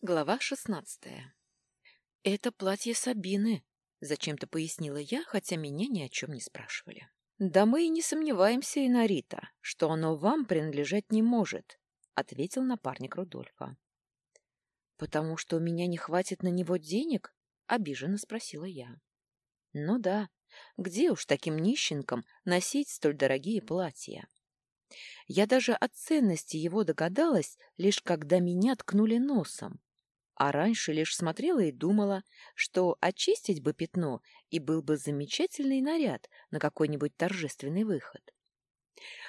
Глава шестнадцатая. «Это платье Сабины», — зачем-то пояснила я, хотя меня ни о чем не спрашивали. «Да мы и не сомневаемся, Инарита, что оно вам принадлежать не может», — ответил напарник Рудольфа. «Потому что у меня не хватит на него денег?» — обиженно спросила я. «Ну да, где уж таким нищенкам носить столь дорогие платья?» Я даже о ценности его догадалась, лишь когда меня ткнули носом а раньше лишь смотрела и думала, что очистить бы пятно, и был бы замечательный наряд на какой-нибудь торжественный выход.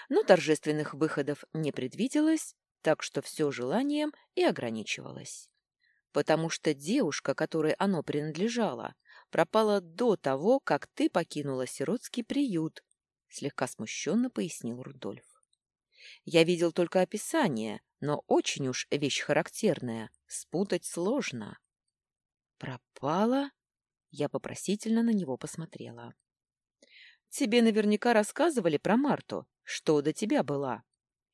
Но торжественных выходов не предвиделось, так что все желанием и ограничивалось. Потому что девушка, которой оно принадлежало, пропала до того, как ты покинула сиротский приют, слегка смущенно пояснил Рудольф. Я видел только описание, но очень уж вещь характерная, спутать сложно. Пропала? Я попросительно на него посмотрела. Тебе наверняка рассказывали про Марту, что до тебя была.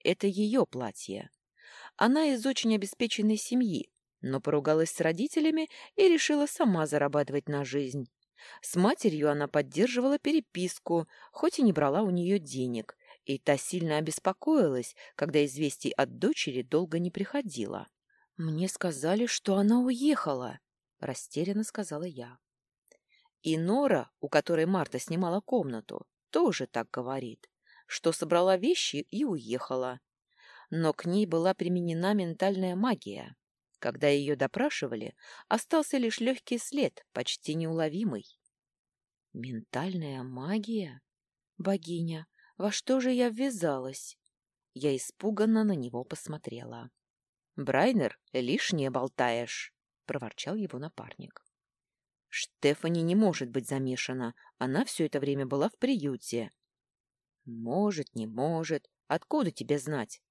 Это ее платье. Она из очень обеспеченной семьи, но поругалась с родителями и решила сама зарабатывать на жизнь. С матерью она поддерживала переписку, хоть и не брала у нее денег, и та сильно обеспокоилась, когда известий от дочери долго не приходило. «Мне сказали, что она уехала», — растерянно сказала я. И Нора, у которой Марта снимала комнату, тоже так говорит, что собрала вещи и уехала. Но к ней была применена ментальная магия. Когда ее допрашивали, остался лишь легкий след, почти неуловимый. «Ментальная магия? Богиня, во что же я ввязалась? Я испуганно на него посмотрела. «Брайнер, лишнее болтаешь», — проворчал его напарник. «Штефани не может быть замешана. Она все это время была в приюте». «Может, не может. Откуда тебе знать?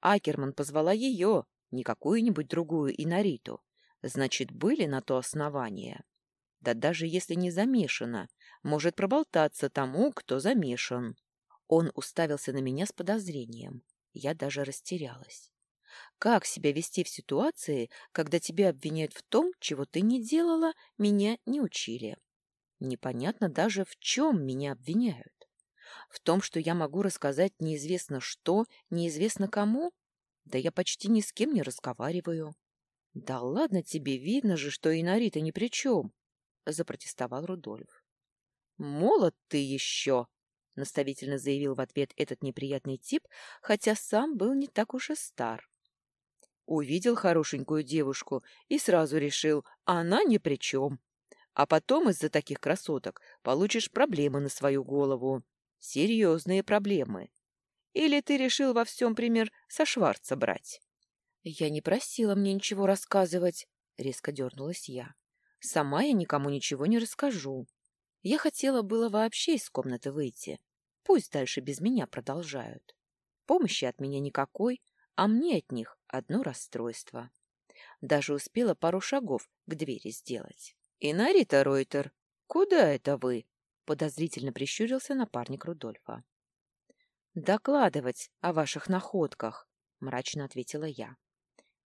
Акерман позвала ее, не какую-нибудь другую Инариту. Значит, были на то основания. Да даже если не замешана, может проболтаться тому, кто замешан». Он уставился на меня с подозрением. Я даже растерялась. Как себя вести в ситуации, когда тебя обвиняют в том, чего ты не делала, меня не учили? Непонятно даже, в чем меня обвиняют. В том, что я могу рассказать неизвестно что, неизвестно кому? Да я почти ни с кем не разговариваю. — Да ладно тебе, видно же, что Инарита ни при чем, — запротестовал Рудольф. — Молод ты еще, — наставительно заявил в ответ этот неприятный тип, хотя сам был не так уж и стар. Увидел хорошенькую девушку и сразу решил, она ни при чем. А потом из-за таких красоток получишь проблемы на свою голову. Серьезные проблемы. Или ты решил во всем пример со Шварца брать? — Я не просила мне ничего рассказывать, — резко дернулась я. — Сама я никому ничего не расскажу. Я хотела было вообще из комнаты выйти. Пусть дальше без меня продолжают. Помощи от меня никакой, а мне от них одно расстройство. Даже успела пару шагов к двери сделать. «Инарита Ройтер, куда это вы?» — подозрительно прищурился напарник Рудольфа. «Докладывать о ваших находках», — мрачно ответила я.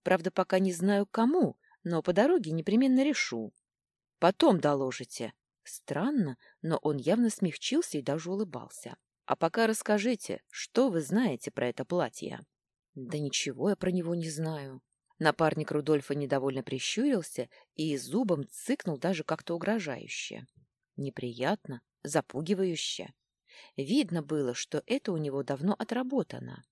«Правда, пока не знаю, кому, но по дороге непременно решу. Потом доложите, Странно, но он явно смягчился и даже улыбался. «А пока расскажите, что вы знаете про это платье?» «Да ничего я про него не знаю». Напарник Рудольфа недовольно прищурился и зубом цыкнул даже как-то угрожающе. Неприятно, запугивающе. Видно было, что это у него давно отработано.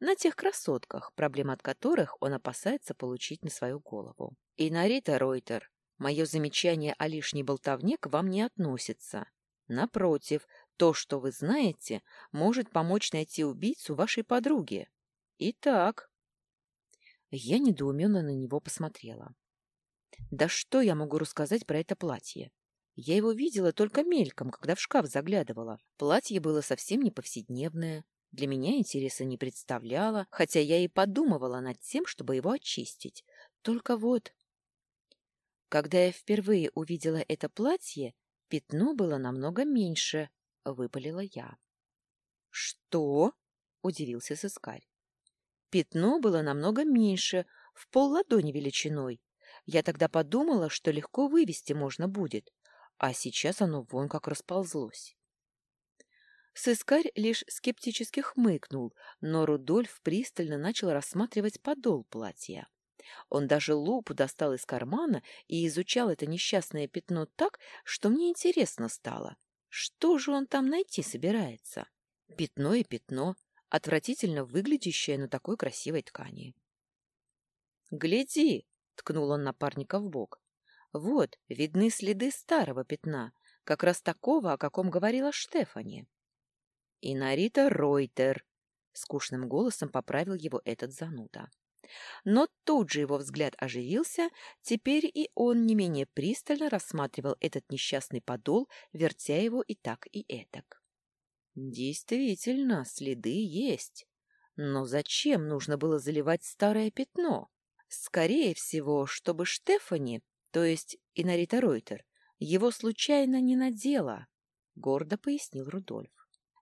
На тех красотках, проблем от которых он опасается получить на свою голову. И на Рита Ройтер Мое замечание о лишней болтовне к вам не относится. Напротив, то, что вы знаете, может помочь найти убийцу вашей подруги. Итак... Я недоуменно на него посмотрела. Да что я могу рассказать про это платье? Я его видела только мельком, когда в шкаф заглядывала. Платье было совсем не повседневное, для меня интереса не представляло, хотя я и подумывала над тем, чтобы его очистить. Только вот когда я впервые увидела это платье, пятно было намного меньше, — выпалила я. — Что? — удивился сыскарь. Пятно было намного меньше, в полладони величиной. Я тогда подумала, что легко вывести можно будет, а сейчас оно вон как расползлось. Сыскарь лишь скептически хмыкнул, но Рудольф пристально начал рассматривать подол платья. Он даже лупу достал из кармана и изучал это несчастное пятно так, что мне интересно стало. Что же он там найти собирается? Пятно и пятно, отвратительно выглядящее на такой красивой ткани. «Гляди!» — ткнул он напарника в бок. «Вот, видны следы старого пятна, как раз такого, о каком говорила Штефани». «И Нарита Ройтер!» — скучным голосом поправил его этот зануда. Но тут же его взгляд оживился, теперь и он не менее пристально рассматривал этот несчастный подол, вертя его и так, и этак. Действительно, следы есть. Но зачем нужно было заливать старое пятно? Скорее всего, чтобы Штефани, то есть Инарита Ройтер, его случайно не надела, — гордо пояснил Рудольф.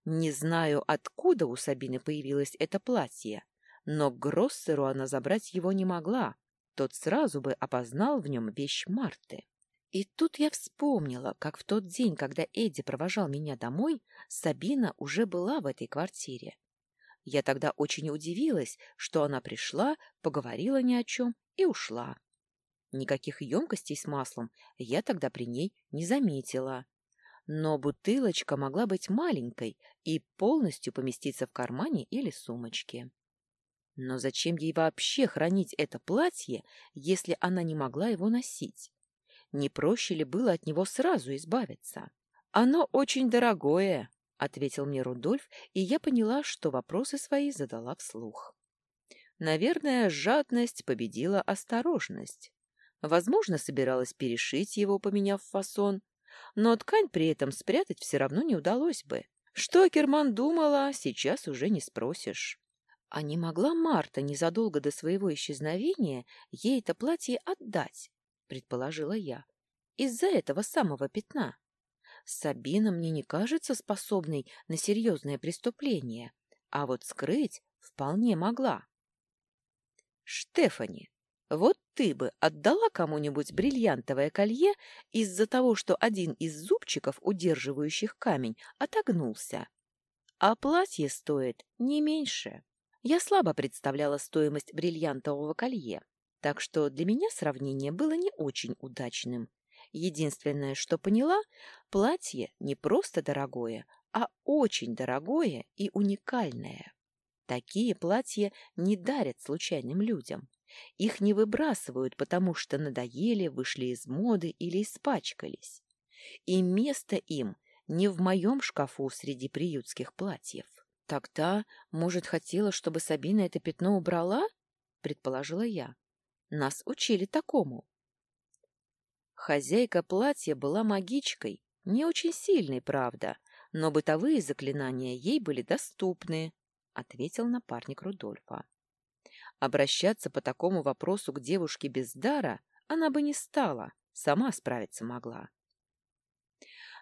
Не знаю, откуда у Сабины появилось это платье, но к Гроссеру она забрать его не могла. Тот сразу бы опознал в нем вещь Марты. И тут я вспомнила, как в тот день, когда Эдди провожал меня домой, Сабина уже была в этой квартире. Я тогда очень удивилась, что она пришла, поговорила ни о чем и ушла. Никаких емкостей с маслом я тогда при ней не заметила. Но бутылочка могла быть маленькой и полностью поместиться в кармане или сумочке. Но зачем ей вообще хранить это платье, если она не могла его носить? Не проще ли было от него сразу избавиться? Оно очень дорогое, — ответил мне Рудольф, и я поняла, что вопросы свои задала вслух. Наверное, жадность победила осторожность. Возможно, собиралась перешить его, поменяв фасон, но ткань при этом спрятать все равно не удалось бы. Что Керман думала, сейчас уже не спросишь. А не могла Марта незадолго до своего исчезновения ей это платье отдать, предположила я, из-за этого самого пятна. Сабина мне не кажется способной на серьезное преступление, а вот скрыть вполне могла. Штефани, вот ты бы отдала кому-нибудь бриллиантовое колье из-за того, что один из зубчиков, удерживающих камень, отогнулся. А платье стоит не меньше. Я слабо представляла стоимость бриллиантового колье, так что для меня сравнение было не очень удачным. Единственное, что поняла, платье не просто дорогое, а очень дорогое и уникальное. Такие платья не дарят случайным людям. Их не выбрасывают, потому что надоели, вышли из моды или испачкались. И место им не в моем шкафу среди приютских платьев. Тогда, может, хотела, чтобы Сабина это пятно убрала? Предположила я. Нас учили такому. Хозяйка платья была магичкой, не очень сильной, правда, но бытовые заклинания ей были доступны, ответил напарник Рудольфа. Обращаться по такому вопросу к девушке без дара она бы не стала, сама справиться могла.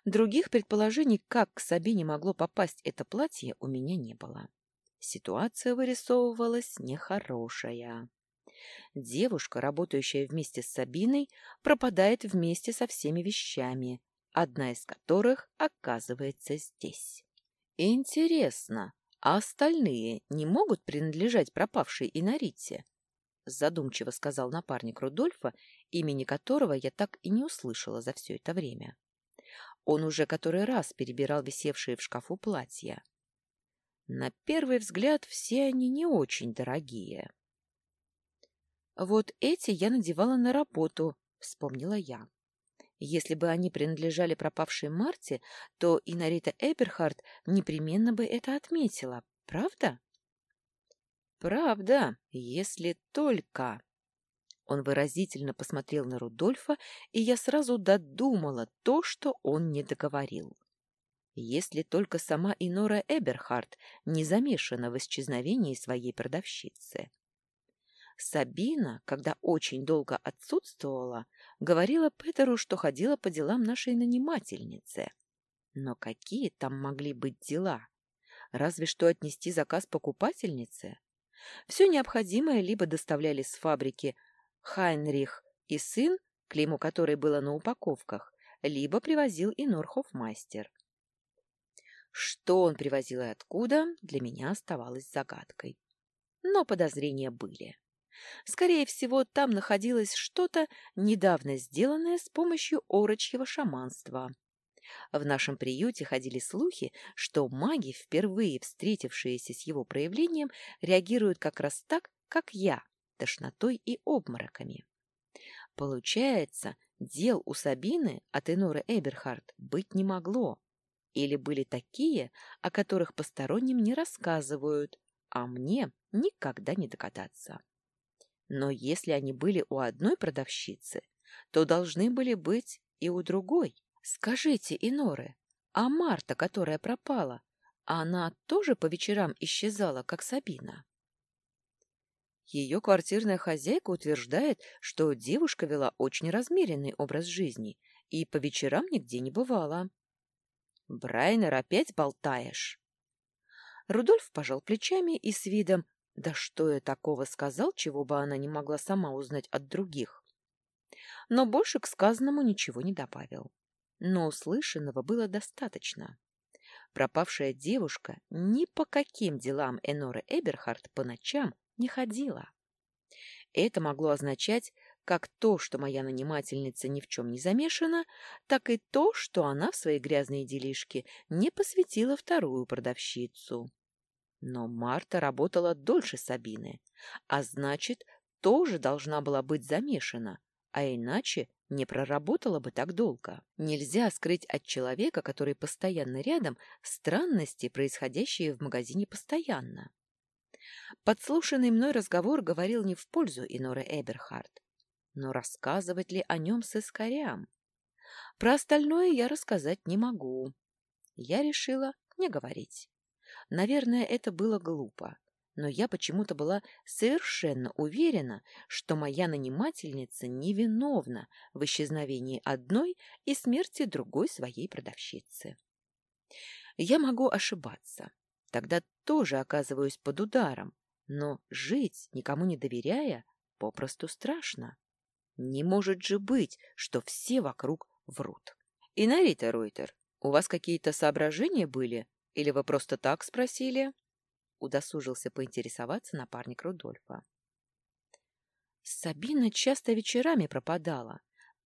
Других предположений, как к Сабине могло попасть это платье, у меня не было. Ситуация вырисовывалась нехорошая. Девушка, работающая вместе с Сабиной, пропадает вместе со всеми вещами, одна из которых оказывается здесь. Интересно, а остальные не могут принадлежать пропавшей Инарите? Задумчиво сказал напарник Рудольфа, имени которого я так и не услышала за все это время. Он уже который раз перебирал висевшие в шкафу платья. На первый взгляд все они не очень дорогие. «Вот эти я надевала на работу», — вспомнила я. Если бы они принадлежали пропавшей Марте, то и Нарита Эберхард непременно бы это отметила, правда? «Правда, если только...» Он выразительно посмотрел на Рудольфа, и я сразу додумала то, что он не договорил. Если только сама Инора Эберхард не замешана в исчезновении своей продавщицы. Сабина, когда очень долго отсутствовала, говорила Петеру, что ходила по делам нашей нанимательницы. Но какие там могли быть дела? Разве что отнести заказ покупательнице? Все необходимое либо доставляли с фабрики Хайнрих и сын, клеймо которой было на упаковках, либо привозил и Норхофмастер. Что он привозил и откуда, для меня оставалось загадкой. Но подозрения были. Скорее всего, там находилось что-то, недавно сделанное с помощью орочьего шаманства. В нашем приюте ходили слухи, что маги, впервые встретившиеся с его проявлением, реагируют как раз так, как я, тошнотой и обмороками. Получается, дел у Сабины от Эноры Эберхард быть не могло. Или были такие, о которых посторонним не рассказывают, а мне никогда не догадаться. Но если они были у одной продавщицы, то должны были быть и у другой. Скажите, Иноры, а Марта, которая пропала, она тоже по вечерам исчезала, как Сабина? Ее квартирная хозяйка утверждает, что девушка вела очень размеренный образ жизни и по вечерам нигде не бывала. Брайнер, опять болтаешь? Рудольф пожал плечами и с видом «Да что я такого сказал, чего бы она не могла сама узнать от других?» Но больше к сказанному ничего не добавил. Но услышанного было достаточно. Пропавшая девушка ни по каким делам Эноры Эберхард по ночам не ходила. Это могло означать как то, что моя нанимательница ни в чем не замешана, так и то, что она в свои грязные делишки не посвятила вторую продавщицу. Но Марта работала дольше Сабины, а значит, тоже должна была быть замешана, а иначе не проработала бы так долго. Нельзя скрыть от человека, который постоянно рядом, странности, происходящие в магазине постоянно. Подслушанный мной разговор говорил не в пользу Иноры Эберхард. Но рассказывать ли о нем с искорям? Про остальное я рассказать не могу. Я решила не говорить. Наверное, это было глупо, но я почему-то была совершенно уверена, что моя нанимательница невиновна в исчезновении одной и смерти другой своей продавщицы. Я могу ошибаться. Тогда тоже оказываюсь под ударом, но жить, никому не доверяя, попросту страшно. Не может же быть, что все вокруг врут. И Нарита Ройтер, у вас какие-то соображения были? Или вы просто так спросили? Удосужился поинтересоваться напарник Рудольфа. Сабина часто вечерами пропадала.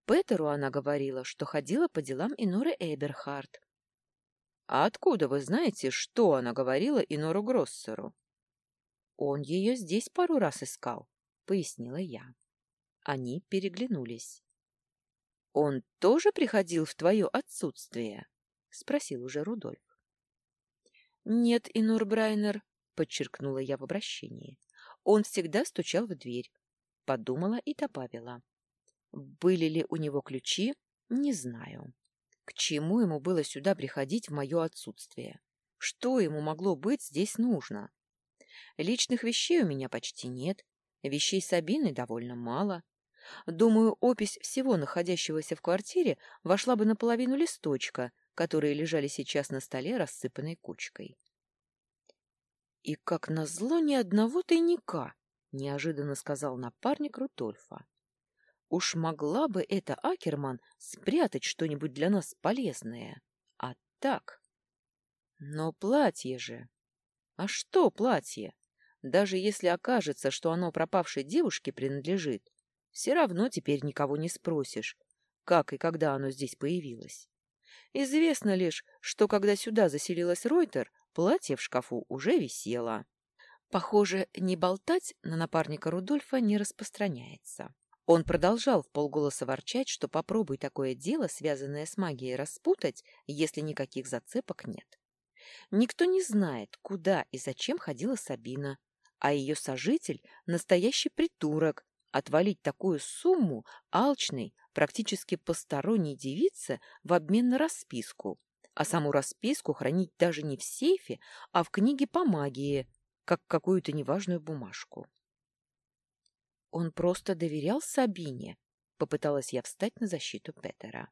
Петеру она говорила, что ходила по делам Иноры Эберхард. «А откуда вы знаете, что она говорила Инору Гроссеру?» «Он ее здесь пару раз искал», — пояснила я. Они переглянулись. «Он тоже приходил в твое отсутствие?» — спросил уже Рудольф. «Нет, Инур Брайнер», — подчеркнула я в обращении. «Он всегда стучал в дверь». Подумала и добавила. «Были ли у него ключи? Не знаю. К чему ему было сюда приходить в мое отсутствие? Что ему могло быть здесь нужно? Личных вещей у меня почти нет, вещей Сабины довольно мало. Думаю, опись всего находящегося в квартире вошла бы наполовину листочка, которые лежали сейчас на столе рассыпанной кучкой. «И как назло ни одного тайника!» — неожиданно сказал напарник Рутольфа. «Уж могла бы эта Акерман спрятать что-нибудь для нас полезное. А так...» «Но платье же...» «А что платье? Даже если окажется, что оно пропавшей девушке принадлежит, все равно теперь никого не спросишь, как и когда оно здесь появилось. Известно лишь, что когда сюда заселилась Ройтер, платье в шкафу уже висело. Похоже, не болтать на напарника Рудольфа не распространяется. Он продолжал в полголоса ворчать, что попробуй такое дело, связанное с магией, распутать, если никаких зацепок нет. Никто не знает, куда и зачем ходила Сабина, а ее сожитель — настоящий придурок, Отвалить такую сумму алчной, практически посторонней девице в обмен на расписку, а саму расписку хранить даже не в сейфе, а в книге по магии, как какую-то неважную бумажку. Он просто доверял Сабине, попыталась я встать на защиту Петера.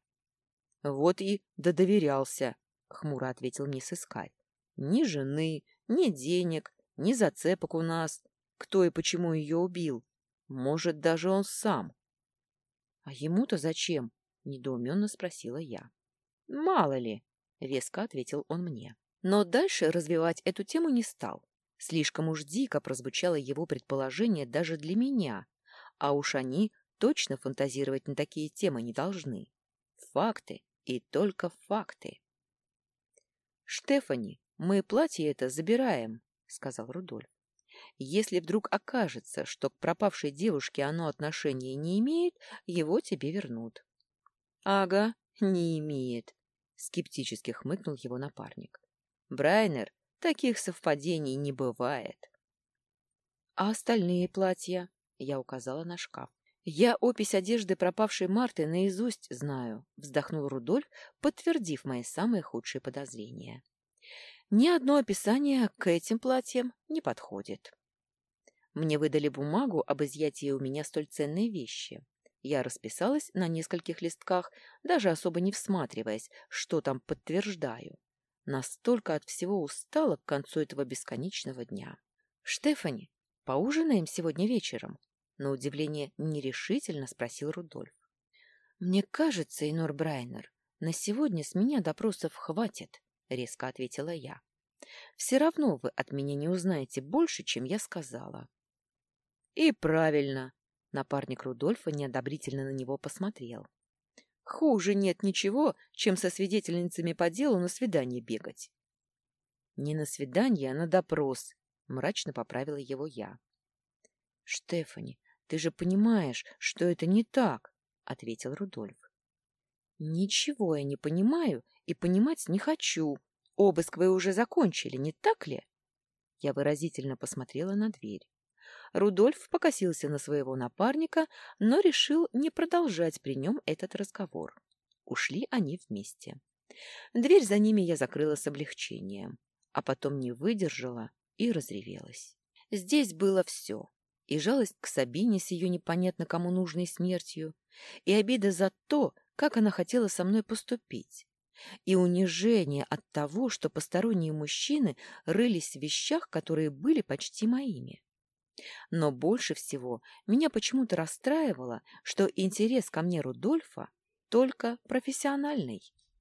Вот и да доверялся, хмуро ответил мне сыскарь. Ни жены, ни денег, ни зацепок у нас. Кто и почему ее убил? Может, даже он сам. А ему-то зачем? Недоуменно спросила я. Мало ли, веско ответил он мне. Но дальше развивать эту тему не стал. Слишком уж дико прозвучало его предположение даже для меня, а уж они точно фантазировать на такие темы не должны. Факты и только факты. «Штефани, мы платье это забираем», — сказал Рудольф. «Если вдруг окажется, что к пропавшей девушке оно отношения не имеет, его тебе вернут». «Ага, не имеет», — скептически хмыкнул его напарник. «Брайнер, таких совпадений не бывает». «А остальные платья?» — я указала на шкаф. «Я опись одежды пропавшей Марты наизусть знаю», — вздохнул Рудольф, подтвердив мои самые худшие подозрения. «Ни одно описание к этим платьям не подходит». Мне выдали бумагу об изъятии у меня столь ценной вещи. Я расписалась на нескольких листках, даже особо не всматриваясь, что там подтверждаю. Настолько от всего устала к концу этого бесконечного дня. «Штефани, поужинаем сегодня вечером?» На удивление нерешительно спросил Рудольф. «Мне кажется, Инор Брайнер, на сегодня с меня допросов хватит», — резко ответила я. «Все равно вы от меня не узнаете больше, чем я сказала». «И правильно», — напарник Рудольфа неодобрительно на него посмотрел. «Хуже нет ничего, чем со свидетельницами по делу на свидание бегать». «Не на свидание, а на допрос», — мрачно поправила его я. «Штефани, ты же понимаешь, что это не так, — ответил Рудольф. — Ничего я не понимаю и понимать не хочу. Обыск вы уже закончили, не так ли? Я выразительно посмотрела на дверь. Рудольф покосился на своего напарника, но решил не продолжать при нем этот разговор. Ушли они вместе. Дверь за ними я закрыла с облегчением, а потом не выдержала и разревелась. Здесь было все и жалость к Сабине с ее непонятно кому нужной смертью, и обида за то, как она хотела со мной поступить, и унижение от того, что посторонние мужчины рылись в вещах, которые были почти моими. Но больше всего меня почему-то расстраивало, что интерес ко мне Рудольфа только профессиональный.